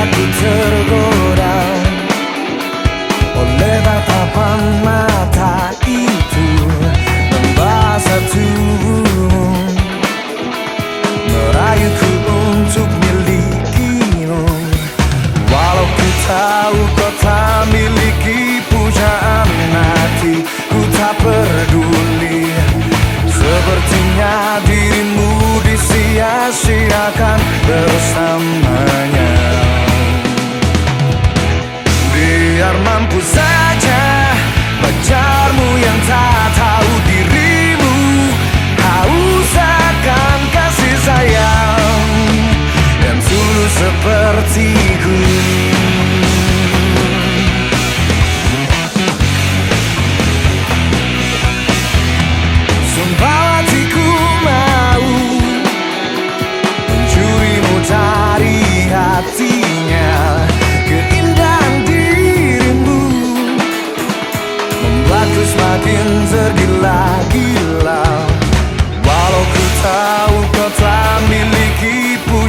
Aku tergoda. Oleh tatapan mata itu Membahasa tubuhmu. Merayuku untuk milikimu. Walau ku tahu kau tak miliki pujaan hati Ku tak peduli. Sepertinya dirimu disia-siakan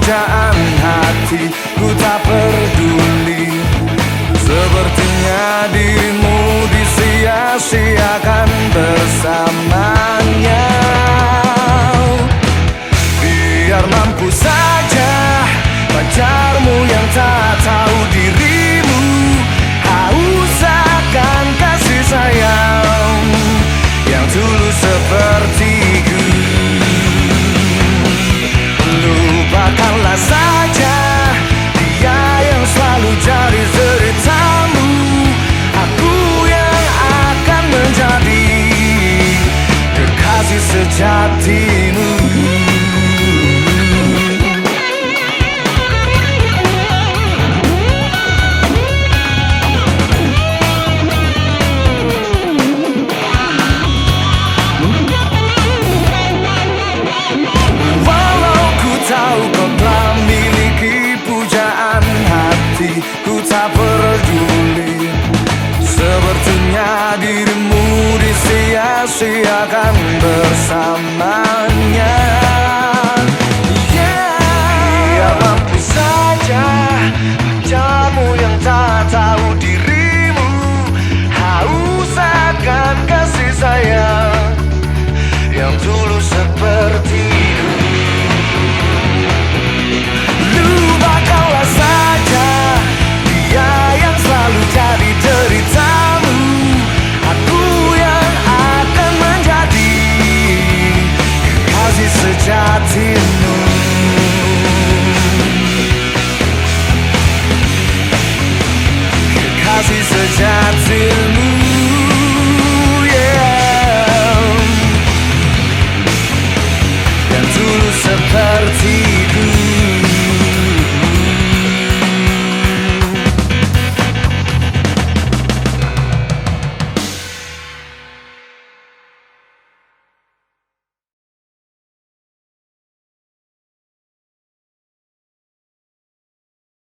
pujaan hati Ku tak peduli. Sepertinya dirimu disia-siakan bersamanya. Biar mampu saya dirimu disia-siakan bersama.